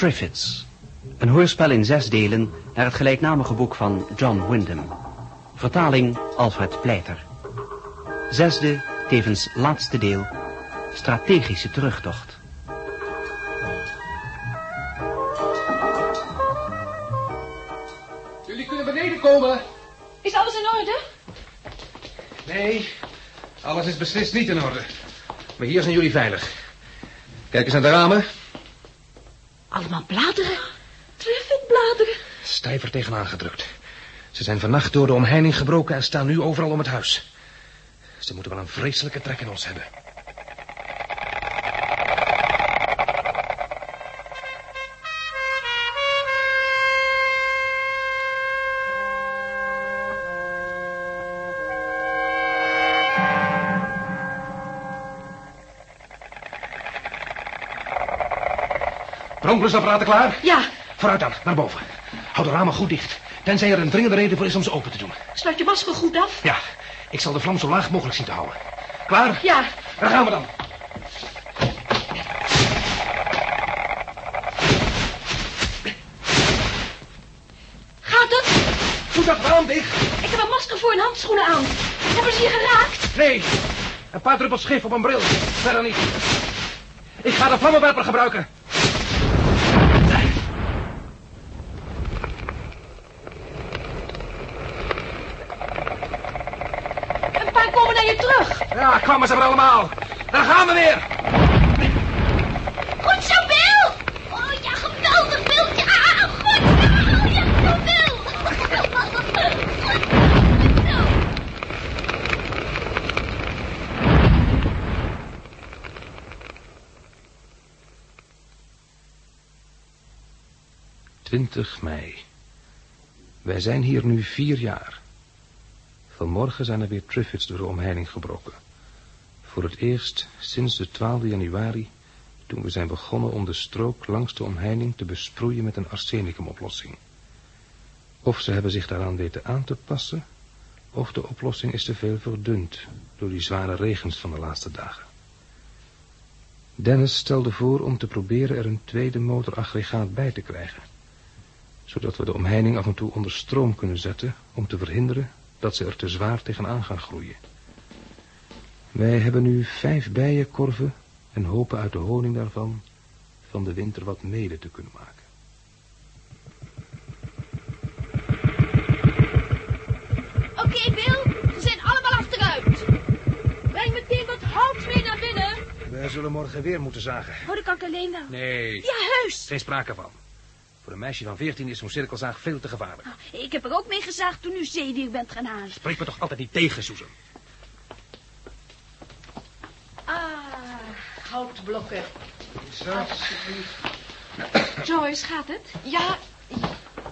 Triffids. Een hoorspel in zes delen naar het gelijknamige boek van John Wyndham. Vertaling Alfred Pleiter. Zesde, tevens laatste deel, strategische terugtocht. Jullie kunnen beneden komen. Is alles in orde? Nee, alles is beslist niet in orde. Maar hier zijn jullie veilig. Kijk eens naar de ramen. Stijver tegenaan gedrukt. Ze zijn vannacht door de omheining gebroken en staan nu overal om het huis. Ze moeten wel een vreselijke trek in ons hebben. Brandblusapparaten klaar? Ja, Vooruit dan, naar boven. Hou de ramen goed dicht. Tenzij er een dringende reden voor is om ze open te doen. sluit je masker goed af. Ja, ik zal de vlam zo laag mogelijk zien te houden. Klaar? Ja, Daar gaan we dan. gaat het? Doe dat raam dicht. Ik heb een masker voor en handschoenen aan. Hebben ze je geraakt? Nee, een paar druppels schif op een bril. Verder niet. Ik ga de vlammenwerper gebruiken. Een paar komen naar je terug. Ja, kwamen ze er allemaal. Daar gaan we weer. Goed zo, Bill. Oh ja, geweldig, Bill. Ja, goed zo. Oh ja, zo, Bill. Goed zo. Twintig mei. Wij zijn hier nu vier jaar. Vanmorgen zijn er weer Triffids door de omheining gebroken. Voor het eerst sinds de 12 januari, toen we zijn begonnen om de strook langs de omheining te besproeien met een arsenicumoplossing. Of ze hebben zich daaraan weten aan te passen, of de oplossing is te veel verdund door die zware regens van de laatste dagen. Dennis stelde voor om te proberen er een tweede motoraggregaat bij te krijgen zodat we de omheining af en toe onder stroom kunnen zetten om te verhinderen dat ze er te zwaar tegenaan gaan groeien. Wij hebben nu vijf bijenkorven en hopen uit de honing daarvan van de winter wat mede te kunnen maken. Oké, Bill. Ze zijn allemaal achteruit. Breng meteen wat hout mee naar binnen. Wij zullen morgen weer moeten zagen. Oh, dat kan ik alleen wel. Nee, Ja, heus. geen sprake van. Voor een meisje van veertien is zo'n cirkelzaag veel te gevaarlijk. Ik heb er ook mee gezaagd toen u zeewier bent gaan halen. Spreek me toch altijd niet tegen, Susan. Houtblokken. Zo. Joyce, gaat het? Ja,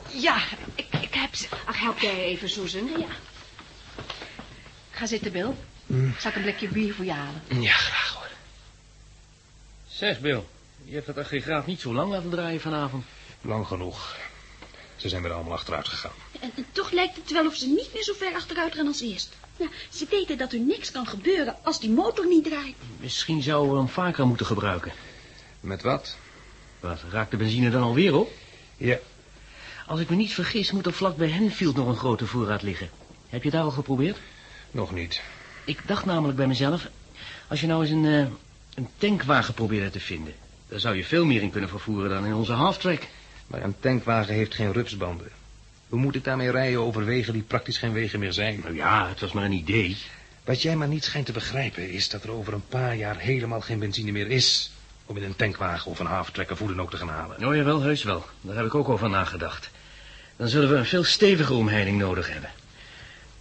ja, ik, ik heb ze... Ach, help jij even, Susan. Ja. Ga zitten, Bill. Zal ik een blikje bier voor je halen? Ja, graag hoor. Zeg, Bill, je hebt dat aggregaat niet zo lang laten draaien vanavond. Lang genoeg. Ze zijn weer allemaal achteruit gegaan. En, en toch lijkt het wel of ze niet meer zo ver achteruit gaan als eerst. Ja, ze weten dat er niks kan gebeuren als die motor niet draait. Misschien zouden we hem vaker moeten gebruiken. Met wat? Wat, raakt de benzine dan alweer op? Ja, Als ik me niet vergis, moet er vlak bij Henfield nog een grote voorraad liggen. Heb je daar al geprobeerd? nog niet. Ik dacht namelijk bij mezelf... als je nou eens een, eh, een tankwagen probeerde te vinden... daar zou je veel meer in kunnen vervoeren dan in onze halftrack. Maar een tankwagen heeft geen rupsbanden. Hoe moet ik daarmee rijden over wegen die praktisch geen wegen meer zijn? Nou ja, het was maar een idee. Wat jij maar niet schijnt te begrijpen is dat er over een paar jaar helemaal geen benzine meer is... om in een tankwagen of een halftrekker voer dan ook te gaan halen. Oh jawel, heus wel. Daar heb ik ook over nagedacht. Dan zullen we een veel steviger omheining nodig hebben.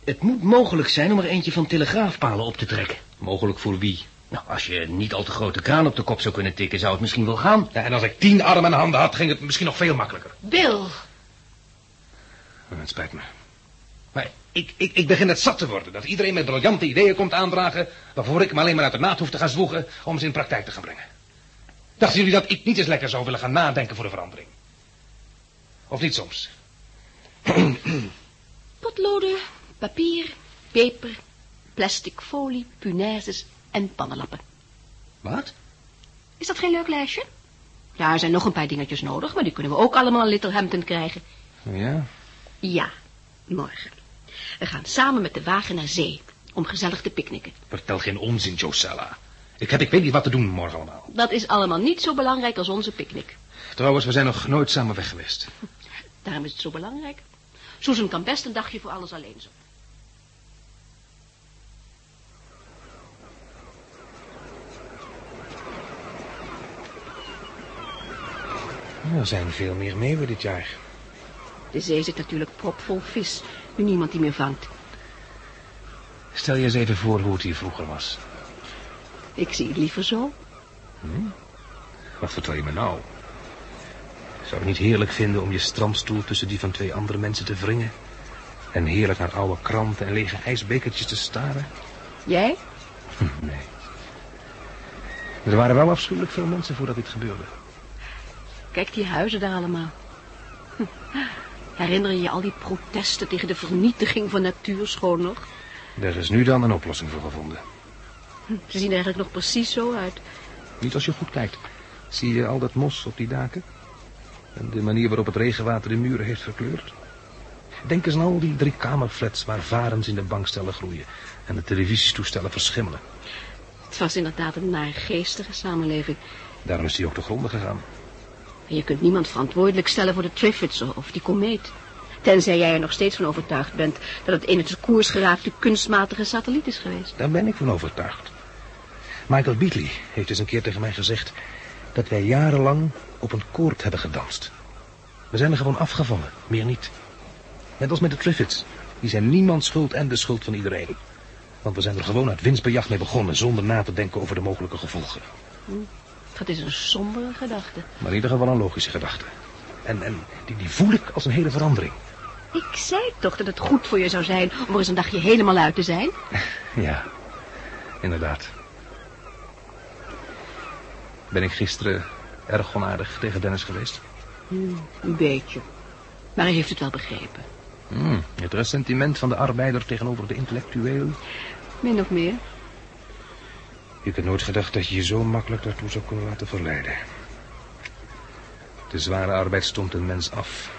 Het moet mogelijk zijn om er eentje van telegraafpalen op te trekken. Mogelijk voor wie? Nou, als je niet al te grote kraan op de kop zou kunnen tikken, zou het misschien wel gaan. Ja, en als ik tien armen en handen had, ging het misschien nog veel makkelijker. Bill. Nou, Het spijt me. Maar ik, ik, ik begin het zat te worden dat iedereen met briljante ideeën komt aandragen... waarvoor ik me alleen maar uit de naad hoef te gaan zwoegen om ze in praktijk te gaan brengen. Dachten jullie dat ik niet eens lekker zou willen gaan nadenken voor de verandering? Of niet soms? Potloden, papier, peper, plastic folie, punaises en pannenlappen. Wat? Is dat geen leuk lijstje? Ja, er zijn nog een paar dingetjes nodig, maar die kunnen we ook allemaal in Littlehampton krijgen. Ja? Ja, morgen. We gaan samen met de wagen naar zee, om gezellig te picknicken. Vertel geen onzin, Josella. Ik heb ik weet niet wat te doen morgen allemaal. Dat is allemaal niet zo belangrijk als onze picknick. Trouwens, we zijn nog nooit samen weg geweest. Daarom is het zo belangrijk. Susan kan best een dagje voor alles alleen zo. Er zijn veel meer meeuwen dit jaar. De zee zit natuurlijk propvol vis, nu niemand die meer vangt. Stel je eens even voor hoe het hier vroeger was. Ik zie het liever zo. Wat vertel je me nou? Zou je niet heerlijk vinden om je strandstoel tussen die van twee andere mensen te wringen? En heerlijk naar oude kranten en lege ijsbekertjes te staren? Jij? Nee. Er waren wel afschuwelijk veel mensen voordat dit gebeurde. Kijk die huizen daar allemaal. Hm. Herinner je je al die protesten tegen de vernietiging van natuurschoon nog? Er is nu dan een oplossing voor gevonden. Hm, Ze zien er eigenlijk nog precies zo uit. Niet als je goed kijkt. Zie je al dat mos op die daken? En de manier waarop het regenwater de muren heeft verkleurd? Denk eens aan al die drie kamerflats waar varens in de bankstellen groeien... en de televisietoestellen verschimmelen. Het was inderdaad een naargeestige samenleving. Daarom is die ook te gronden gegaan. Je kunt niemand verantwoordelijk stellen voor de Triffids of die komeet. Tenzij jij er nog steeds van overtuigd bent dat het uit de koers geraakte kunstmatige satelliet is geweest. Daar ben ik van overtuigd. Michael Beatley heeft eens een keer tegen mij gezegd... dat wij jarenlang op een koord hebben gedanst. We zijn er gewoon afgevallen, meer niet. Net als met de Triffids. Die zijn niemand schuld en de schuld van iedereen. Want we zijn er gewoon uit winstbejag mee begonnen... zonder na te denken over de mogelijke gevolgen. Dat is een sombere gedachte. Maar in ieder geval een logische gedachte. En, en die, die voel ik als een hele verandering. Ik zei toch dat het goed voor je zou zijn om er eens een dagje helemaal uit te zijn? Ja, inderdaad. Ben ik gisteren erg onaardig tegen Dennis geweest? Een beetje. Maar hij heeft het wel begrepen. Hmm, het ressentiment van de arbeider tegenover de intellectueel. Min of meer. Ik had nooit gedacht dat je je zo makkelijk daartoe zou kunnen laten verleiden. De zware arbeid stond een mens af.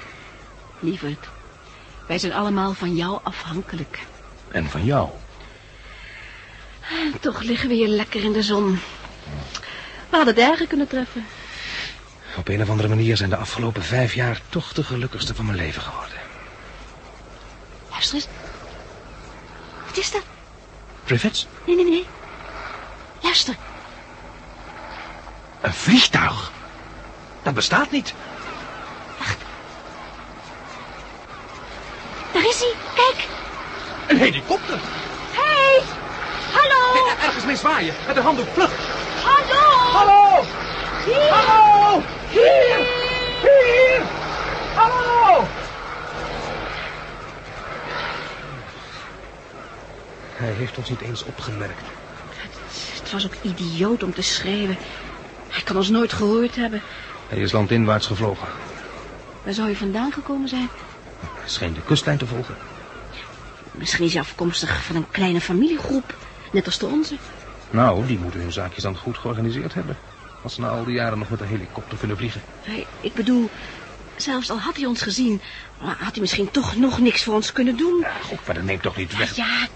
Lieverd, wij zijn allemaal van jou afhankelijk. En van jou. En toch liggen we hier lekker in de zon. We hadden het erger kunnen treffen. Op een of andere manier zijn de afgelopen vijf jaar toch de gelukkigste van mijn leven geworden. Luister eens. Wat is dat? Triffids? Nee, nee, nee. Luister. Een vliegtuig? Dat bestaat niet. Daar is hij. Kijk. Een helikopter. Hey. Hallo. Ergens mee zwaaien. Met een handdoek. Vlug. Hallo. Hallo. Hier. Hallo. Hier. Hier. Hallo. Hij heeft ons niet eens opgemerkt. Het was ook idioot om te schreeuwen. Hij kan ons nooit gehoord hebben. Hij is landinwaarts gevlogen. Waar zou hij vandaan gekomen zijn? Hij scheen de kustlijn te volgen. Misschien is hij afkomstig van een kleine familiegroep. Net als de onze. Nou, die moeten hun zaakjes dan goed georganiseerd hebben. Als ze na al die jaren nog met een helikopter kunnen vliegen. Ik bedoel, zelfs al had hij ons gezien... had hij misschien toch nog niks voor ons kunnen doen. Ja, goed, maar dat neemt toch niet weg. Ja,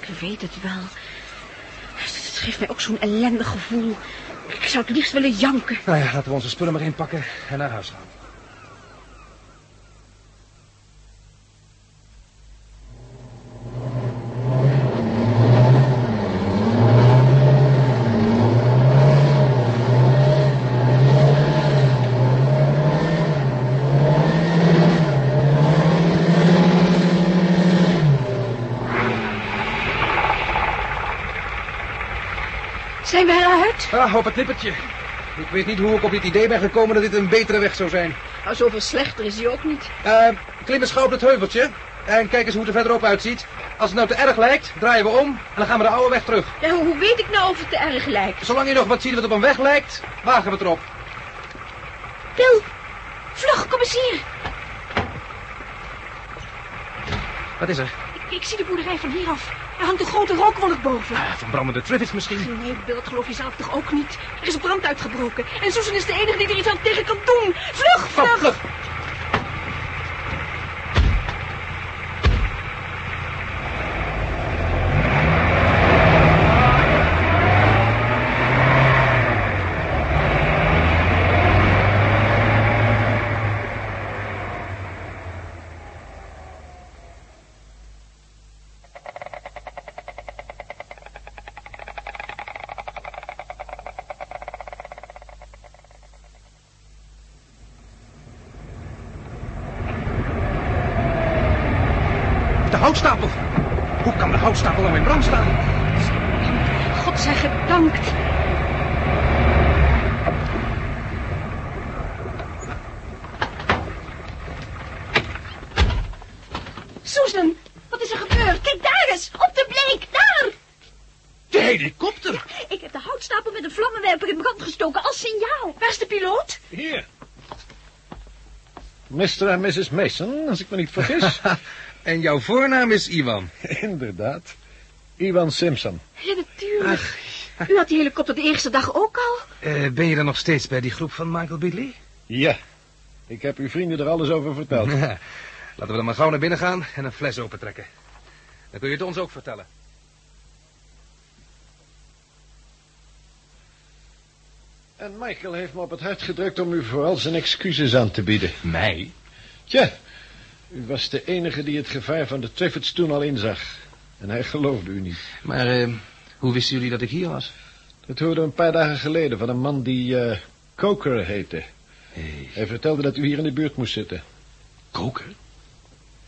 ik weet het wel. Het geeft mij ook zo'n ellendig gevoel. Ik zou het liefst willen janken. Nou ja, laten we onze spullen maar inpakken en naar huis gaan. Zijn we Ah, op het nippertje. Ik weet niet hoe ik op dit idee ben gekomen dat dit een betere weg zou zijn. Nou, zoveel slechter is hij ook niet. Eh, klim eens gauw op het heuveltje. En kijk eens hoe het er verderop uitziet. Als het nou te erg lijkt, draaien we om en dan gaan we de oude weg terug. Ja, hoe weet ik nou of het te erg lijkt? Zolang je nog wat ziet wat op een weg lijkt, wagen we het erop. Pil, vlug, kom eens hier. Wat is er? Ik, ik zie de boerderij van hieraf. Er hangt een grote rookwolk boven. Ah, van brandende Triffids misschien. Nee, Bill, dat geloof je zelf toch ook niet? Er is brand uitgebroken. En Susan is de enige die er iets aan tegen kan doen. Vlug, vlug! vlug. De houtstapel. Hoe kan de houtstapel nou in brand staan? God zij gedankt. Susan, wat is er gebeurd? Kijk daar eens, op de bleek, daar! De helikopter. Ik heb de houtstapel met een vlammenwerper in brand gestoken als signaal. Waar is de piloot? Hier. Mr. en Mrs. Mason, als ik me niet vergis. en jouw voornaam is Iwan. Inderdaad. Ivan Simpson. Ja, natuurlijk. U had die helikopter de eerste dag ook al. Eh, ben je dan nog steeds bij die groep van Michael Bidley? Ja. Ik heb uw vrienden er alles over verteld. Laten we dan maar gauw naar binnen gaan en een fles opentrekken. Dan kun je het ons ook vertellen. En Michael heeft me op het hart gedrukt om u vooral zijn excuses aan te bieden. Mij? Tja, u was de enige die het gevaar van de Triffids toen al inzag. En hij geloofde u niet. Maar eh, hoe wisten jullie dat ik hier was? Dat hoorde een paar dagen geleden van een man die eh Coker heette. Hey, Hij vertelde dat u hier in de buurt moest zitten. koker?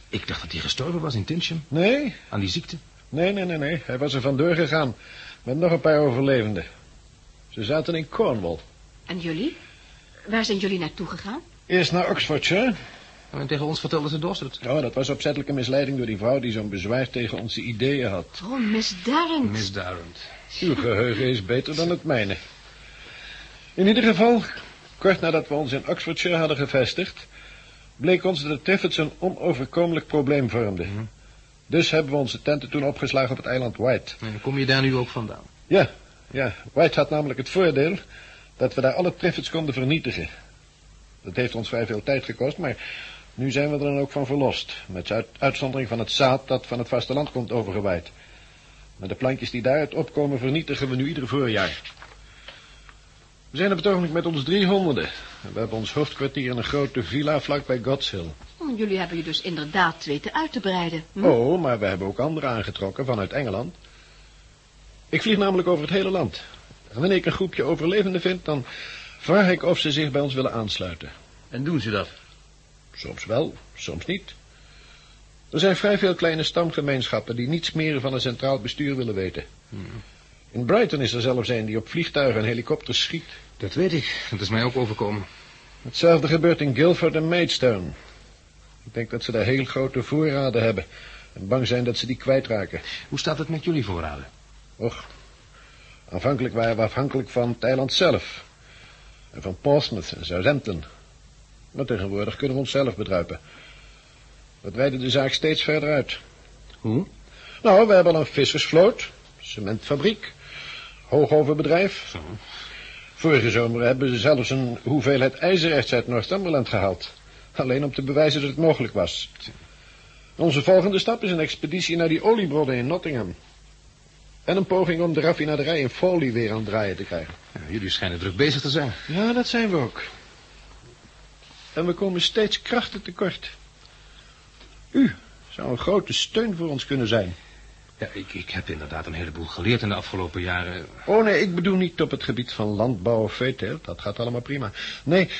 Ik dacht dat hij gestorven was in Tinsham, Nee, aan die ziekte. nee, nee, nee, nee. Hij was er vandoor gegaan met nog een paar overlevenden. Ze zaten in Cornwall. En jullie? Waar zijn jullie naartoe gegaan? Eerst naar Oxfordshire. En tegen ons vertelde ze Dorset. Oh, dat was opzettelijke misleiding door die vrouw die zo'n bezwaar tegen onze ideeën had. Oh, Miss Darrent. Misdarend. Uw geheugen is beter dan het mijne. In ieder geval, kort nadat we ons in Oxfordshire hadden gevestigd, bleek ons dat de Triffids een onoverkomelijk probleem vormden. Dus hebben we onze tenten toen opgeslagen op het eiland White. En kom je daar nu ook vandaan? Ja, ja, White had namelijk het voordeel dat we daar alle Triffids konden vernietigen. Dat heeft ons vrij veel tijd gekost, maar nu zijn we er dan ook van verlost. Met uit- uitzondering van het zaad dat van het vasteland komt overgewaaid. Maar de plantjes die daaruit opkomen vernietigen we nu ieder voorjaar. We zijn op het ogenblik met ons driehonderden. En We hebben ons hoofdkwartier in een grote villa vlakbij Gods Hill. Oh, jullie hebben je dus inderdaad weten uit te breiden. Hm? Oh, maar we hebben ook anderen aangetrokken vanuit Engeland. Ik vlieg namelijk over het hele land. En wanneer ik een groepje overlevenden vind, dan vraag ik of ze zich bij ons willen aansluiten. En doen ze dat? Soms wel, soms niet. Er zijn vrij veel kleine stamgemeenschappen die niets meer van een centraal bestuur willen weten. In Brighton is er zelfs een die op vliegtuigen en helikopters schiet. Dat weet ik. Dat is mij ook overkomen. Hetzelfde gebeurt in Guildford en Maidstone. Ik denk dat ze daar heel grote voorraden hebben en bang zijn dat ze die kwijtraken. Hoe staat het met jullie voorraden? Och, aanvankelijk waren we afhankelijk van het eiland zelf. En van Portsmouth en Southampton. Maar tegenwoordig kunnen we onszelf bedruipen. We breiden de zaak steeds verder uit. Hoe? Nou, we hebben al een vissersvloot, cementfabriek, hoogoverbedrijf. Zo. Vorige zomer hebben ze zelfs een hoeveelheid ijzererts uit Northumberland gehaald. Alleen om te bewijzen dat het mogelijk was. Onze volgende stap is een expeditie naar die oliebronnen in Nottingham. En een poging om de raffinaderij in Foley weer aan het draaien te krijgen. Ja, jullie schijnen druk bezig te zijn. Ja, dat zijn we ook. En we komen steeds krachten tekort. U zou een grote steun voor ons kunnen zijn. Ja, ik, ik heb inderdaad een heleboel geleerd in de afgelopen jaren. Oh nee, ik bedoel niet op het gebied van landbouw of veeteelt. Dat gaat allemaal prima. Nee,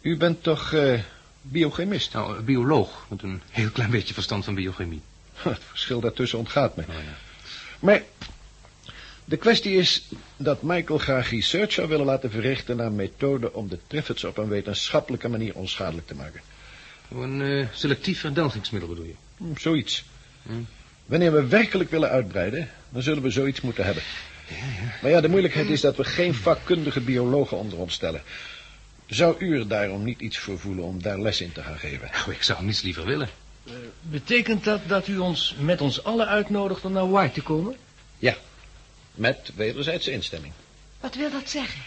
u bent toch eh, biochemist? Nou, een bioloog met een heel klein beetje verstand van biochemie. Het verschil daartussen ontgaat me. Oh, ja. Maar de kwestie is dat Michael graag research zou willen laten verrichten naar methoden om de Triffids op een wetenschappelijke manier onschadelijk te maken. Een eh, selectief verdelgingsmiddel bedoel je? Hm, zoiets. Hm. Wanneer we werkelijk willen uitbreiden, dan zullen we zoiets moeten hebben. Maar ja, de moeilijkheid is dat we geen vakkundige biologen onder ons stellen. Zou u er daarom niet iets voor voelen om daar les in te gaan geven? Nou, ik zou niets liever willen. Betekent dat dat u ons met ons allen uitnodigt om naar White te komen? Ja, met wederzijdse instemming. Wat wil dat zeggen?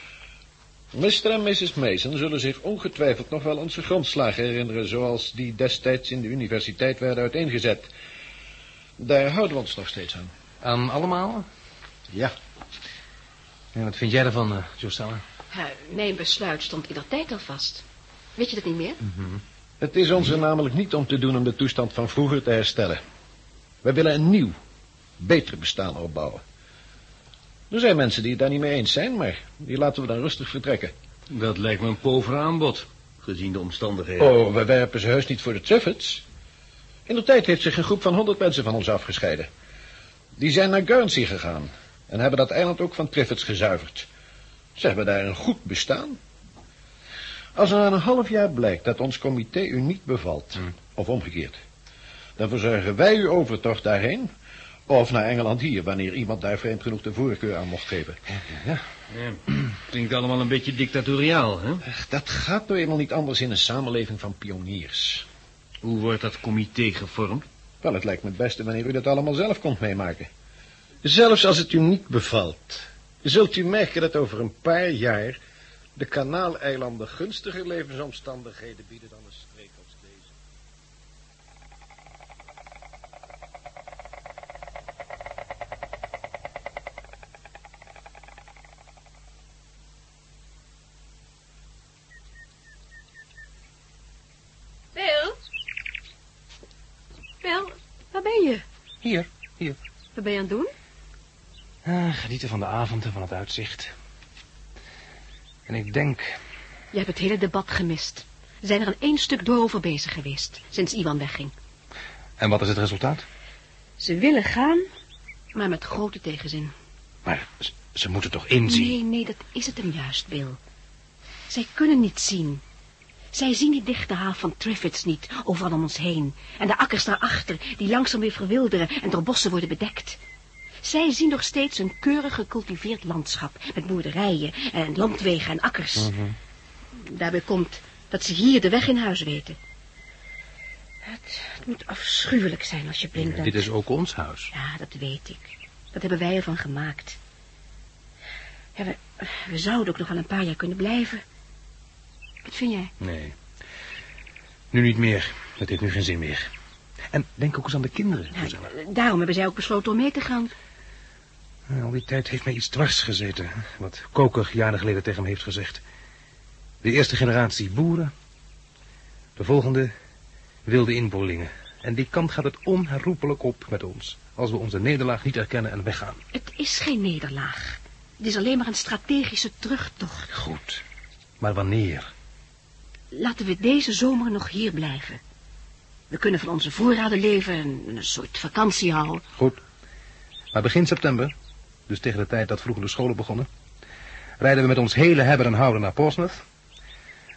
Mr. en Mrs. Mason zullen zich ongetwijfeld nog wel onze grondslagen herinneren... zoals die destijds in de universiteit werden uiteengezet. Daar houden we ons nog steeds aan. Aan allemaal? Ja. En wat vind jij ervan, uh, Josella? Ja, mijn besluit stond in tijd al vast. Weet je dat niet meer? Het is ons er namelijk niet om te doen om de toestand van vroeger te herstellen. Wij willen een nieuw, beter bestaan opbouwen. Er zijn mensen die het daar niet mee eens zijn, maar die laten we dan rustig vertrekken. Dat lijkt me een pover aanbod, gezien de omstandigheden. Oh, we werpen ze heus niet voor de Triffids. In de tijd heeft zich een groep van honderd mensen van ons afgescheiden. Die zijn naar Guernsey gegaan en hebben dat eiland ook van Triffids gezuiverd. Ze hebben daar een goed bestaan. Als er na een half jaar blijkt dat ons comité u niet bevalt, of omgekeerd, dan verzorgen wij uw overtocht daarheen, of naar Engeland hier, wanneer iemand daar vreemd genoeg de voorkeur aan mocht geven. Ja, klinkt allemaal een beetje dictatoriaal, hè? Ach, Dat gaat nou eenmaal niet anders in een samenleving van pioniers. Hoe wordt dat comité gevormd? Wel, het lijkt me het beste wanneer u dat allemaal zelf komt meemaken. Zelfs als het u niet bevalt, zult u merken dat over een paar jaar de kanaaleilanden gunstiger levensomstandigheden bieden dan een streek als deze. Bill? Bill, waar ben je? Hier. Wat ben je aan het doen? Ah, genieten van de avond en van het uitzicht. En ik denk... Je hebt het hele debat gemist. We zijn er aan één stuk door over bezig geweest, sinds Iwan wegging. En wat is het resultaat? Ze willen gaan, maar met grote tegenzin. Maar ze, ze moeten toch inzien? Nee, nee, dat is het hem juist, Bill. Zij kunnen niet zien. Zij zien die dichte haaf van Triffids niet, overal om ons heen. En de akkers daarachter, die langzaam weer verwilderen en door bossen worden bedekt. Zij zien nog steeds een keurig gecultiveerd landschap, met boerderijen en landwegen en akkers. Daarbij komt dat ze hier de weg in huis weten. Het, het moet afschuwelijk zijn als je blind bent. Dit is ook ons huis. Ja, dat weet ik. Dat hebben wij ervan gemaakt. Ja, we, we zouden ook nog wel een paar jaar kunnen blijven. Wat vind jij? Nee. Nu niet meer. Dat heeft nu geen zin meer. En denk ook eens aan de kinderen. Rosanna. daarom hebben zij ook besloten om mee te gaan. Ja, Al die tijd heeft mij iets dwars gezeten. Wat Koker jaren geleden tegen me heeft gezegd. De eerste generatie boeren. De volgende wilde inboorlingen. En die kant gaat het onherroepelijk op met ons. Als we onze nederlaag niet erkennen en weggaan. Het is geen nederlaag. Het is alleen maar een strategische terugtocht. Goed. Maar wanneer? Laten we deze zomer nog hier blijven. We kunnen van onze voorraden leven en een soort vakantie houden. Goed. Maar begin september, dus tegen de tijd dat vroeger de scholen begonnen, rijden we met ons hele hebben en houden naar Portsmouth.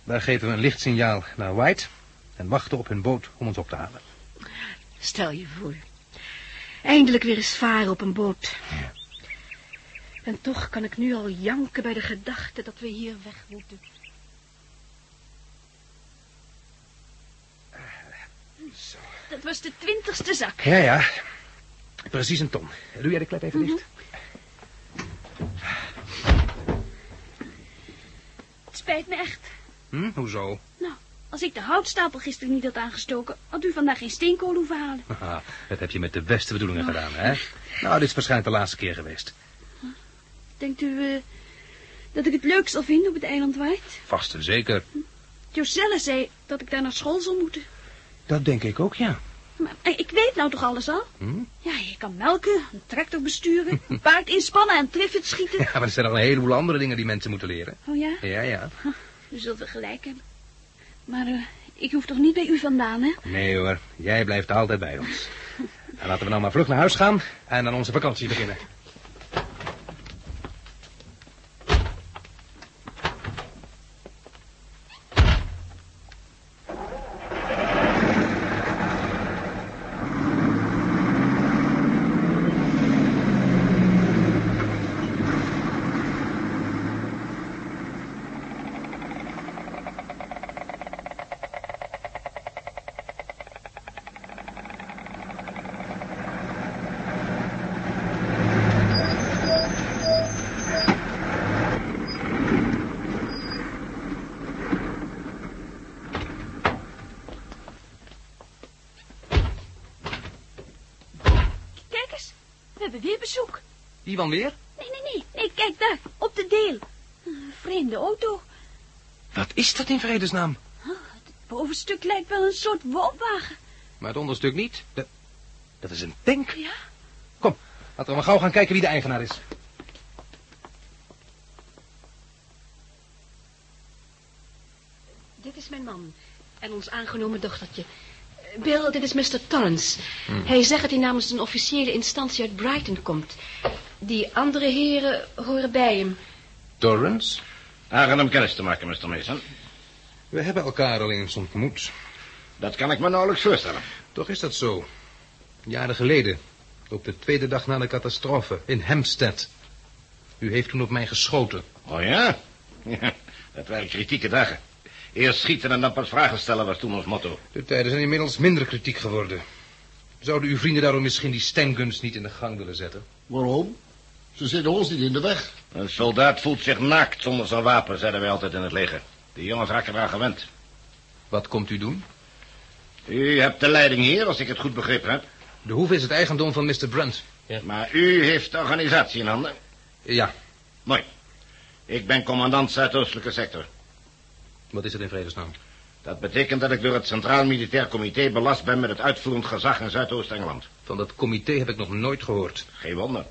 Daar geven we een lichtsignaal naar White en wachten op hun boot om ons op te halen. Stel je voor. Eindelijk weer eens varen op een boot. En toch kan ik nu al janken bij de gedachte dat we hier weg moeten. Dat was de twintigste zak. Ja, ja. Precies een ton. Doe jij de klep even dicht? Het spijt me echt. Hm, hoezo? Nou, als ik de houtstapel gisteren niet had aangestoken... had u vandaag geen steenkool hoeven halen. Haha, dat heb je met de beste bedoelingen gedaan, hè? Nou, dit is waarschijnlijk de laatste keer geweest. Denkt u eh, dat ik het leuk zal vinden op het eiland White? Vast en zeker. Joselle zei dat ik daar naar school zal moeten. Dat denk ik ook, ja. Maar ik weet nou toch alles al? Hm? Ja, je kan melken, een tractor besturen, een paard inspannen en triffet schieten. Ja, maar er zijn al een heleboel andere dingen die mensen moeten leren. Oh ja, Ja, ja. u zult wel gelijk hebben. Maar eh, ik hoef toch niet bij u vandaan, hè? Nee hoor, jij blijft altijd bij ons. En laten we nou maar vlug naar huis gaan en aan onze vakantie beginnen. Hebben weer bezoek. Iwan weer? Nee, nee, nee. Nee, kijk daar. Op de deel. Een vreemde auto. Wat is dat in vredesnaam? Het bovenstuk lijkt wel een soort woonwagen. Maar het onderstuk niet. Dat, dat is een tank. Ja? Kom, laten we maar gauw gaan kijken wie de eigenaar is. Dit is mijn man. En ons aangenomen dochtertje. Bill, dit is Mr. Torrance. Hij zegt dat hij namens een officiële instantie uit Brighton komt. Die andere heren horen bij hem. Torrance? Aangenaam kennis te maken, Mr. Mason. We hebben elkaar al eens ontmoet. Dat kan ik me nauwelijks voorstellen. Toch is dat zo. Jaren geleden. Op de tweede dag na de catastrofe. In Hampstead. U heeft toen op mij geschoten. Oh ja? Ja, dat waren kritieke dagen. Eerst schieten en dan pas vragen stellen was toen ons motto. De tijden zijn inmiddels minder kritiek geworden. Zouden uw vrienden daarom misschien die stanguns niet in de gang willen zetten? Waarom? Ze zitten ons niet in de weg. Een soldaat voelt zich naakt zonder zijn wapen, zeiden wij altijd in het leger. Die jongens raken eraan gewend. Wat komt u doen? U hebt de leiding hier, als ik het goed begrepen heb. De hoeve is het eigendom van Mr. Brunt. Maar u heeft de organisatie in handen. Ja, Mooi. Ik ben commandant Zuidoostelijke sector. Wat is het in vredesnaam? Dat betekent dat ik door het Centraal Militair Comité belast ben met het uitvoerend gezag in Zuidoost-Engeland. Van dat comité heb ik nog nooit gehoord. Geen wonder.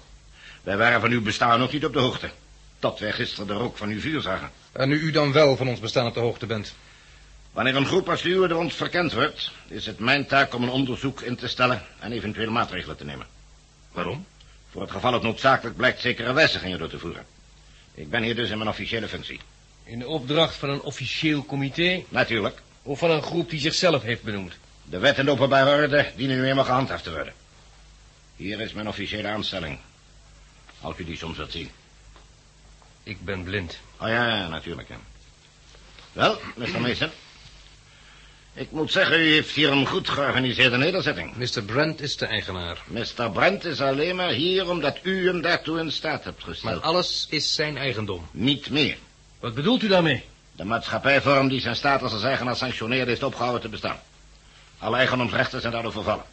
Wij waren van uw bestaan ook niet op de hoogte. Tot wij gisteren de rook van uw vuur zagen. En nu u dan wel van ons bestaan op de hoogte bent. Wanneer een groep als de uwe door ons verkend wordt... is het mijn taak om een onderzoek in te stellen... en eventueel maatregelen te nemen. Waarom? Voor het geval het noodzakelijk blijkt zekere wijzigingen door te voeren. Ik ben hier dus in mijn officiële functie. In de opdracht van een officieel comité Natuurlijk. of van een groep die zichzelf heeft benoemd. De wet en de openbare orde dienen nu eenmaal gehandhaafd te worden. Hier is mijn officiële aanstelling. Als u die soms wilt zien. Ik ben blind. Oh ja, ja, natuurlijk, ja. Wel, Mr. Mason. Ik moet zeggen, u heeft hier een goed georganiseerde nederzetting. Mr. Brent is de eigenaar. Mr. Brent is alleen maar hier omdat u hem daartoe in staat hebt Maar gesteld. alles is zijn eigendom. Niet meer. Wat bedoelt u daarmee? De maatschappijvorm die zijn status als eigenaar sanctioneert heeft opgehouden te bestaan. Alle eigendomsrechten zijn daardoor vervallen.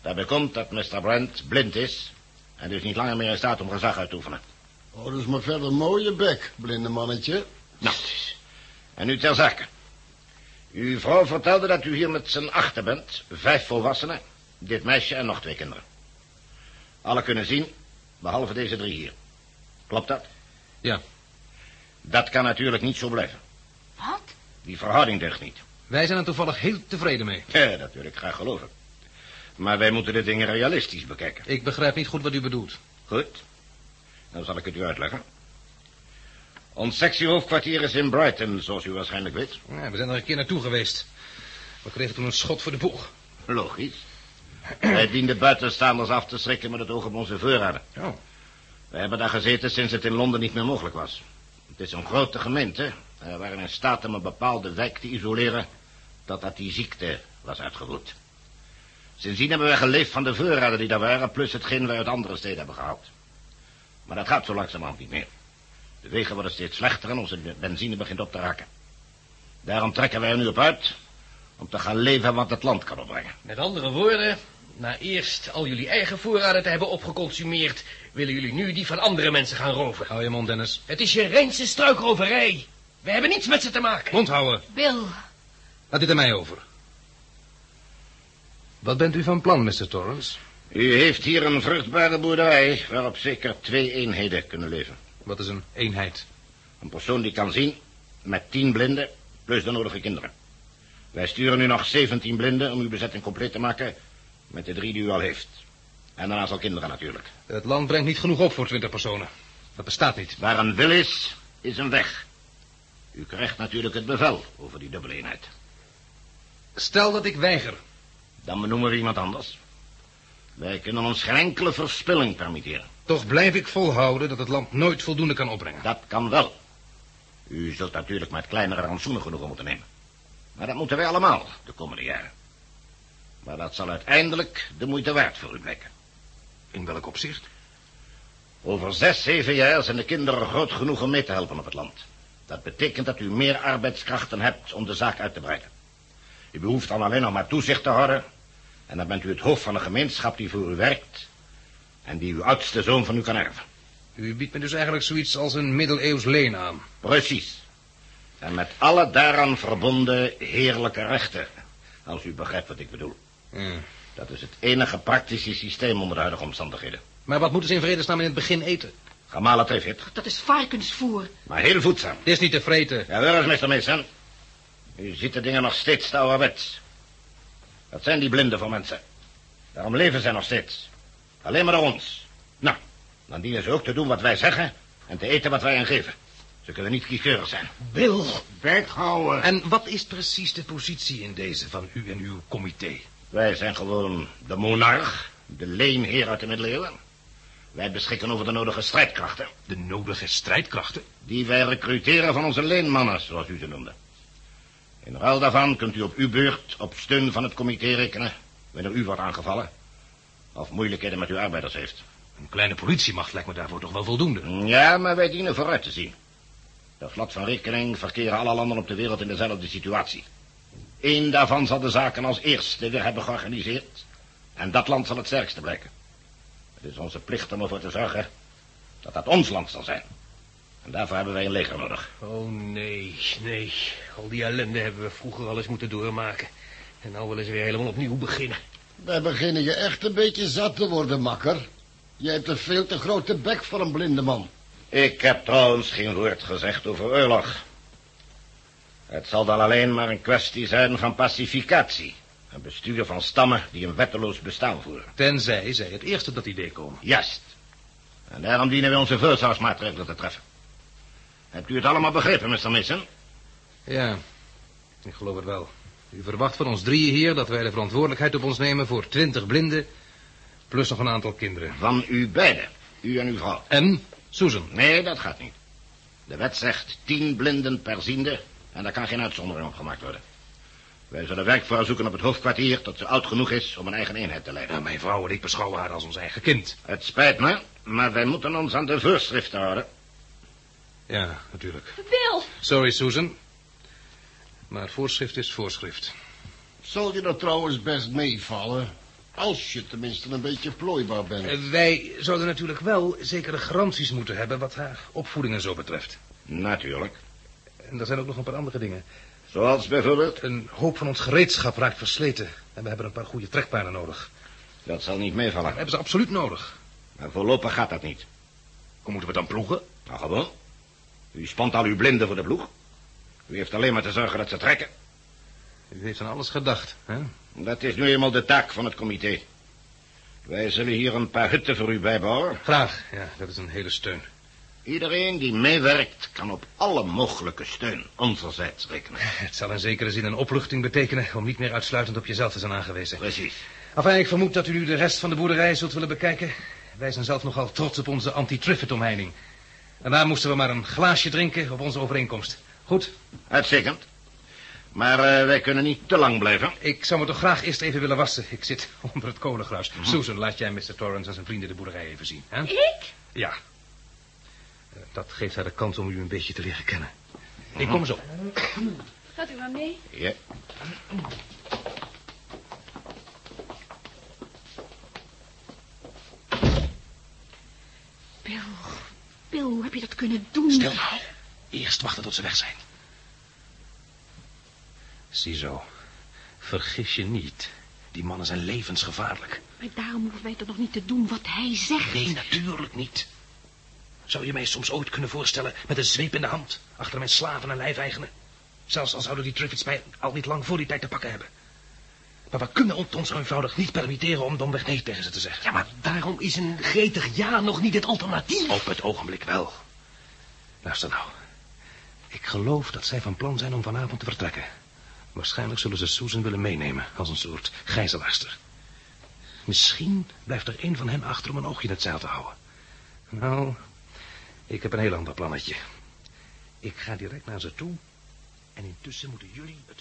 Daarbij komt dat Mr. Brent blind is... en dus niet langer meer in staat om gezag uit te oefenen. Oh, dat is maar verder een mooie bek, blinde mannetje. Nou, en nu ter zake. Uw vrouw vertelde dat u hier met z'n achter bent. Vijf volwassenen, dit meisje en nog twee kinderen. Alle kunnen zien, behalve deze drie hier. Klopt dat? Ja. Dat kan natuurlijk niet zo blijven. Wat? Die verhouding deugt niet. Wij zijn er toevallig heel tevreden mee. Ja, dat wil ik graag geloven. Maar wij moeten de dingen realistisch bekijken. Ik begrijp niet goed wat u bedoelt. Goed. Dan zal ik het u uitleggen. Ons sectiehoofdkwartier is in Brighton, zoals u waarschijnlijk weet. Ja, we zijn er een keer naartoe geweest. We kregen toen een schot voor de boeg. Logisch. Wij dienden buitenstaanders af te schrikken met het oog op onze voorraden. Oh. We hebben daar gezeten sinds het in Londen niet meer mogelijk was. Het is een grote gemeente. We waren in staat om een bepaalde wijk te isoleren... totdat die ziekte was uitgeroeid. Sindsdien hebben we geleefd van de voorraden die daar waren... plus hetgeen wij uit andere steden hebben gehaald. Maar dat gaat zo langzamerhand niet meer. De wegen worden steeds slechter en onze benzine begint op te raken. Daarom trekken wij er nu op uit... om te gaan leven wat het land kan opbrengen. Met andere woorden, na eerst al jullie eigen voorraden te hebben opgeconsumeerd... willen jullie nu die van andere mensen gaan roven. Hou je mond, Dennis. Het is je reinste struikroverij. We hebben niets met ze te maken. Mond houden. Bill, Laat dit aan mij over. Wat bent u van plan, Mr. Torrance? U heeft hier een vruchtbare boerderij... waarop zeker twee eenheden kunnen leven. Wat is een eenheid? Een persoon die kan zien... met tien blinden, plus de nodige kinderen. Wij sturen nu nog 17 blinden om uw bezetting compleet te maken... met de drie die u al heeft. En een aantal kinderen natuurlijk. Het land brengt niet genoeg op voor twintig personen. Dat bestaat niet. Waar een wil is, is een weg. U krijgt natuurlijk het bevel over die dubbele eenheid. Stel dat ik weiger. Dan benoemen we iemand anders. Wij kunnen ons geen enkele verspilling permitteren. Toch blijf ik volhouden dat het land nooit voldoende kan opbrengen. Dat kan wel. U zult natuurlijk met kleinere rantsoenen genoegen moeten nemen. Maar dat moeten wij allemaal de komende jaren. Maar dat zal uiteindelijk de moeite waard voor u blijken. In welk opzicht? Over zes, zeven jaar zijn de kinderen groot genoeg om mee te helpen op het land. Dat betekent dat u meer arbeidskrachten hebt om de zaak uit te breiden. U behoeft dan alleen nog maar toezicht te houden. En dan bent u het hoofd van een gemeenschap die voor u werkt. En die uw oudste zoon van u kan erven. U biedt me dus eigenlijk zoiets als een middeleeuws leen aan. Precies. En met alle daaraan verbonden heerlijke rechten. Als u begrijpt wat ik bedoel. Ja. Dat is het enige praktische systeem onder de huidige omstandigheden. Maar wat moeten ze in vredesnaam in het begin eten? Gemalen trefit, Dat is varkensvoer. maar heel voedzaam. Het is niet te vreten. Ja, wel eens, Mr. Mason. U ziet de dingen nog steeds te ouderwets. Dat zijn die blinden voor mensen. Daarom leven zij nog steeds. Alleen maar door ons. Nou, dan dienen ze ook te doen wat wij zeggen... en te eten wat wij hen geven. Ze kunnen niet kieskeurig zijn. Bill, Bek houden. En wat is precies de positie in deze van u en uw comité? Wij zijn gewoon de monarch, de leenheer uit de middeleeuwen. Wij beschikken over de nodige strijdkrachten... De nodige strijdkrachten? die wij recruteren van onze leenmannen, zoals u ze noemde. In ruil daarvan kunt u op uw beurt op steun van het comité rekenen... wanneer u wordt aangevallen... of moeilijkheden met uw arbeiders heeft. Een kleine politiemacht lijkt me daarvoor toch wel voldoende. Ja, maar wij dienen vooruit te zien. Per slot van rekening verkeren alle landen op de wereld in dezelfde situatie. Eén daarvan zal de zaken als eerste weer hebben georganiseerd... en dat land zal het sterkste blijken. Het is onze plicht om ervoor te zorgen dat dat ons land zal zijn. En daarvoor hebben wij een leger nodig. Oh, nee, nee. Al die ellende hebben we vroeger al eens moeten doormaken. En nou willen ze weer helemaal opnieuw beginnen. Wij beginnen je echt een beetje zat te worden, makker. Jij hebt een veel te grote bek voor een blinde man. Ik heb trouwens geen woord gezegd over oorlog. Het zal dan alleen maar een kwestie zijn van pacificatie. Een bestuur van stammen die een wetteloos bestaan voeren. Tenzij zij het eerst op dat idee komen. Juist. En daarom dienen we onze voorzorgsmaatregelen te treffen. Hebt u het allemaal begrepen, Mr. Mason? Ja, ik geloof het wel. U verwacht van ons drieën hier dat wij de verantwoordelijkheid op ons nemen voor twintig blinden... plus nog een aantal kinderen. Van u beiden. U en uw vrouw. En Susan. Nee, dat gaat niet. De wet zegt tien blinden per ziende... en daar kan geen uitzondering op gemaakt worden. Wij zullen werk voor haar zoeken op het hoofdkwartier... tot ze oud genoeg is om een eigen eenheid te leiden. Ja, mijn vrouw en ik beschouwen haar als ons eigen kind. Het spijt me, maar wij moeten ons aan de voorschriften houden. Ja, natuurlijk. Bill, Sorry, Susan. Maar voorschrift is voorschrift. Zal je dat trouwens best meevallen? Als je tenminste een beetje plooibaar bent. Eh, Wij zouden natuurlijk wel zekere garanties moeten hebben wat haar opvoeding en zo betreft. Natuurlijk. En er zijn ook nog een paar andere dingen. Zoals bijvoorbeeld... Een hoop van ons gereedschap raakt versleten. En we hebben een paar goede trekpaarden nodig. Dat zal niet meevallen. We hebben ze absoluut nodig. Maar voorlopig gaat dat niet. Hoe moeten we dan ploegen? Nou, gewoon. U spant al uw blinden voor de ploeg. U heeft alleen maar te zorgen dat ze trekken. U heeft aan alles gedacht, hè? Dat is nu eenmaal de taak van het comité. Wij zullen hier een paar hutten voor u bijbouwen. Graag, ja, dat is een hele steun. Iedereen die meewerkt kan op alle mogelijke steun onzerzijds rekenen. Het zal in zekere zin een opluchting betekenen om niet meer uitsluitend op jezelf te zijn aangewezen. Precies. Enfin, ik vermoed dat u nu de rest van de boerderij zult willen bekijken. Wij zijn zelf nogal trots op onze anti-Triffid-omheining. Daarna moesten we maar een glaasje drinken op onze overeenkomst. Goed, Uitstekend. Maar eh, wij kunnen niet te lang blijven. ik zou me toch graag eerst even willen wassen. Ik zit onder het kolengruis. Susan, laat jij Mr. Torrance en zijn vrienden de boerderij even zien. Hè? ik? Ja. Eh, Dat geeft haar de kans om u een beetje te leren kennen. Ik kom zo. Gaat u maar mee? Ja. Bill, Bill, hoe heb je dat kunnen doen? Stil nou. Eerst wachten tot ze weg zijn. Ziezo. Vergis je niet. Die mannen zijn levensgevaarlijk. Maar daarom hoeven wij toch nog niet te doen wat hij zegt? Nee, natuurlijk niet. Zou je mij soms ooit kunnen voorstellen met een zweep in de hand... achter mijn slaven en lijfeigenen? Zelfs al zouden die Triffids mij al niet lang voor die tijd te pakken hebben. Maar we kunnen ons eenvoudig niet permitteren om domweg nee tegen ze te zeggen. Ja, maar daarom is een gretig ja nog niet het alternatief. Op het ogenblik wel. Luister nou. Ik geloof dat zij van plan zijn om vanavond te vertrekken. Waarschijnlijk zullen ze Susan willen meenemen als een soort gijzelaarster. Misschien blijft er een van hen achter om een oogje in het zeil te houden. Nou, ik heb een heel ander plannetje. Ik ga direct naar ze toe en intussen moeten jullie het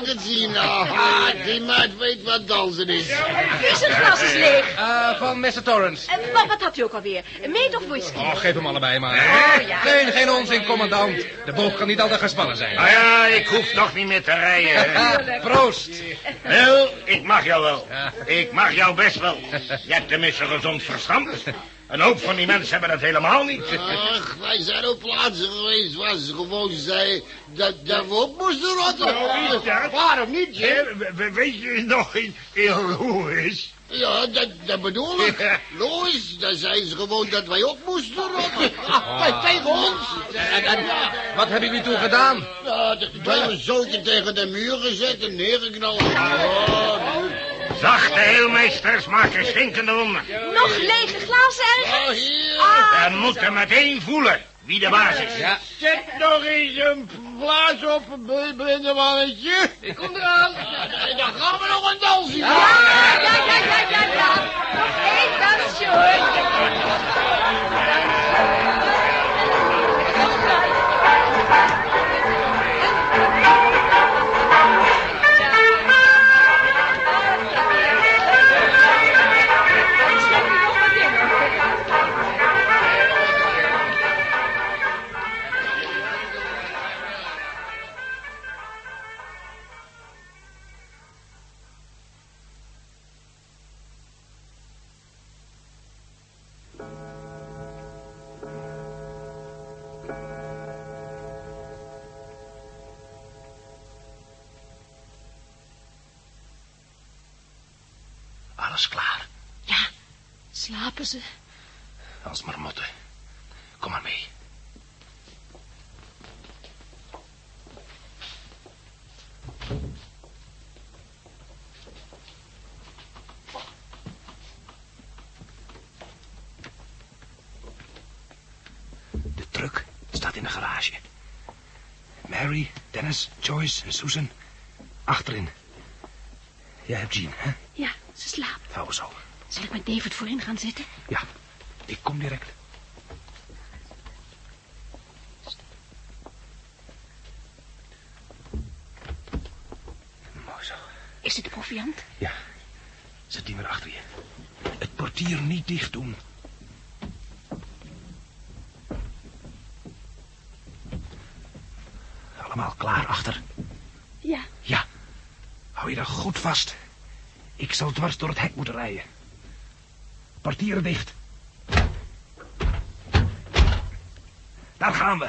ik het zien. Ah, die meid weet wat dansen is. Zijn glas is leeg. Ah, van Mr. Torrance. En wat, wat had u ook alweer? Meet of whisky? Oh, geef hem allebei maar. Oh, ja. Nee, geen onzin, commandant. De boog kan niet altijd gespannen zijn. Nou ja, ik hoef nog niet meer te rijden. Ah, proost. Wel, ik mag jou wel. Ik mag jou best wel. Je hebt tenminste gezond verstand. Een hoop van die mensen hebben dat helemaal niet. Ach, wij zijn op plaatsen geweest waar ze gewoon zei dat, dat we op moesten rotten. Nou, is dat? Waarom niet, we- we- Weet je nog in, in Louis? Ja, dat, dat bedoel ik. Ja. Lois, daar zei ze gewoon dat wij op moesten rotten. Ah, Tegen ons. En, en, ja, Wat hebben jullie toen gedaan? ja, dat kleine zootje tegen de muur gezet en neergeknald. Oh, Zachte heelmeesters maken stinkende wonden. Nog lege glazen oh, ergens? hier. We moeten meteen voelen wie de baas is. Ja. Zet nog eens een blaas op, bl- blinde mannetje. Ik kom eraan. Dan gaan we nog een dansje. Ja, ja, ja, ja, ja, ja. Nog één dansje hoor. Slapen ze? Als marmotten. Kom maar mee. De truck staat in de garage. Mary, Dennis, Joyce en Susan achterin. Jij hebt Jean, hè? Ja, ze slaapt. Vouwen zo. Zal ik met David voorin gaan zitten? Ja, ik kom direct. Mooi zo. Is dit de proviant? Ja, zet die maar achter je. Het portier niet dicht doen. Allemaal klaar achter. Ja. Ja, hou je daar goed vast. Ik zal dwars door het hek moeten rijden. Portieren dicht. Daar gaan we.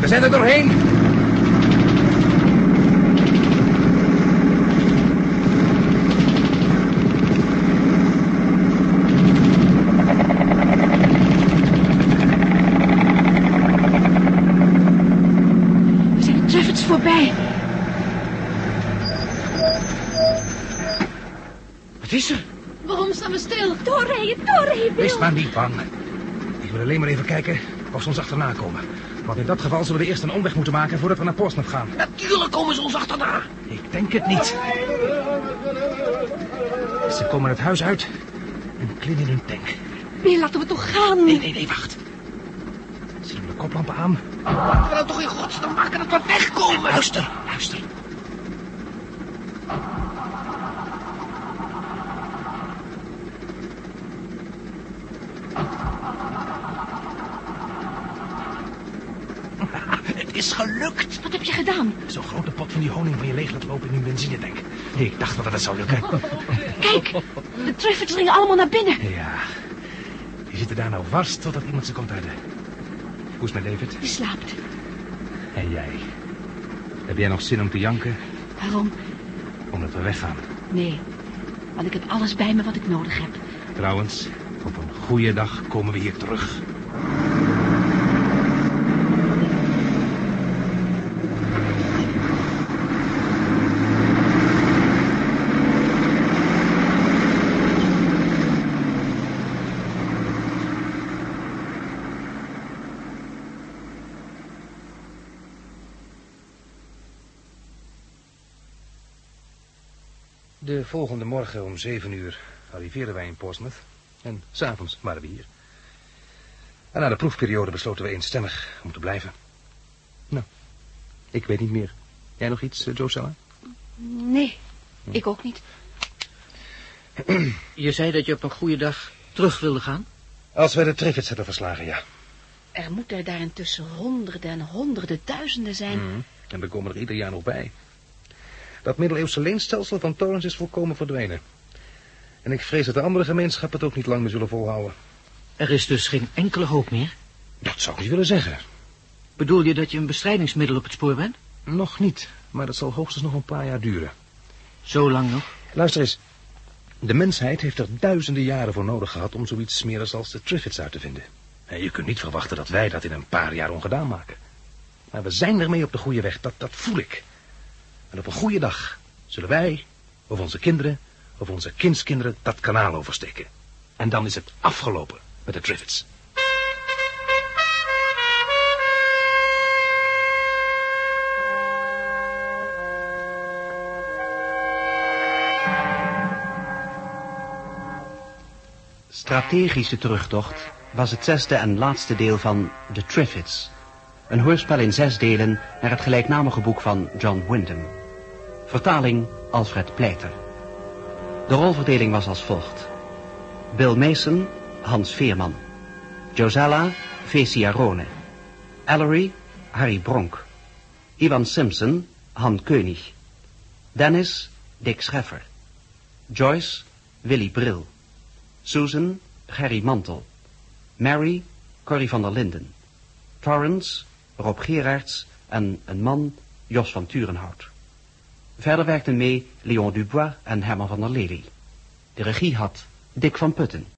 We zijn er doorheen. We zijn voorbij. Wat is er? Waarom staan we stil? Doorrijden, doorrijden, Wees maar niet bang. Ik wil alleen maar even kijken of ze ons achterna komen. Want in dat geval zullen we eerst een omweg moeten maken voordat we naar Portsmouth gaan. Natuurlijk komen ze ons achterna. Ik denk het niet. Ze komen het huis uit en klimmen in hun tank. Bill, laten we toch gaan. Nee, nee, nee, wacht. Ze doen de koplampen aan. Laten we dan toch in godsnaam maken dat we wegkomen. Luister, luister. Is gelukt. Wat heb je gedaan? Zo'n grote pot van die honing van je leeg laten lopen in hun benzinetank. Ik dacht dat het zou lukken. Kijk, de Triffids dringen allemaal naar binnen. Ja, die zitten daar nou vast totdat iemand ze komt redden. Hoe is met David? Die slaapt. En jij? Heb jij nog zin om te janken? Waarom? Omdat we weggaan. Nee, want ik heb alles bij me wat ik nodig heb. Trouwens, op een goede dag komen we hier terug. De volgende morgen om zeven uur arriveerden wij in Portsmouth. En s'avonds waren we hier. En na de proefperiode besloten we eenstemmig om te blijven. Nou, ik weet niet meer. Jij nog iets, uh, Josella? Nee, ik ook niet. Je zei dat je op een goede dag terug wilde gaan? Als wij de Triffids hebben verslagen, ja. Er moeten daar intussen honderden en honderden duizenden zijn. Mhm. En we komen er ieder jaar nog bij. Dat middeleeuwse leenstelsel van torens is volkomen verdwenen. En ik vrees dat de andere gemeenschappen het ook niet lang meer zullen volhouden. Er is dus geen enkele hoop meer? Dat zou ik niet willen zeggen. Bedoel je dat je een bestrijdingsmiddel op het spoor bent? Nog niet, maar dat zal hoogstens nog een paar jaar duren. Zo lang nog? Luister eens. De mensheid heeft er duizenden jaren voor nodig gehad om zoiets smerigs als de Triffids uit te vinden. En je kunt niet verwachten dat wij dat in een paar jaar ongedaan maken. Maar we zijn ermee op de goede weg, dat, dat voel ik. En op een goede dag zullen wij, of onze kinderen, of onze kindskinderen dat kanaal oversteken. En dan is het afgelopen met de Triffids. Strategische terugtocht was het zesde en laatste deel van The Triffids. Een hoorspel in zes delen naar het gelijknamige boek van John Wyndham. Vertaling Alfred Pleiter. De rolverdeling was als volgt. Bill Mason, Hans Veerman. Josella, Vesia Rone. Ellery, Harry Bronk. Ivan Simpson, Han König. Dennis, Dick Scheffer. Joyce, Willy Bril. Susan, Gerry Mantel. Mary, Corrie van der Linden. Torrance, Rob Gerards en een man, Jos van Turenhout. Verder werkten mee Leon Dubois en Herman van der Lely. De regie had Dick van Putten.